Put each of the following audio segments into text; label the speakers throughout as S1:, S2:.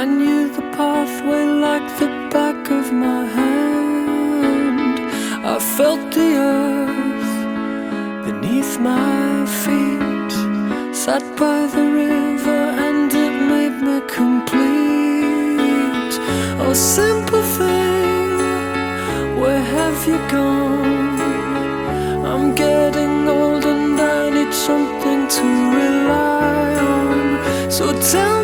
S1: I knew the pathway like the back of my hand. I felt the earth beneath my feet. Sat by the river and it made me complete. Oh, simple thing, where have you gone? I'm getting old and I need something to rely on. So tell me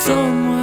S1: someone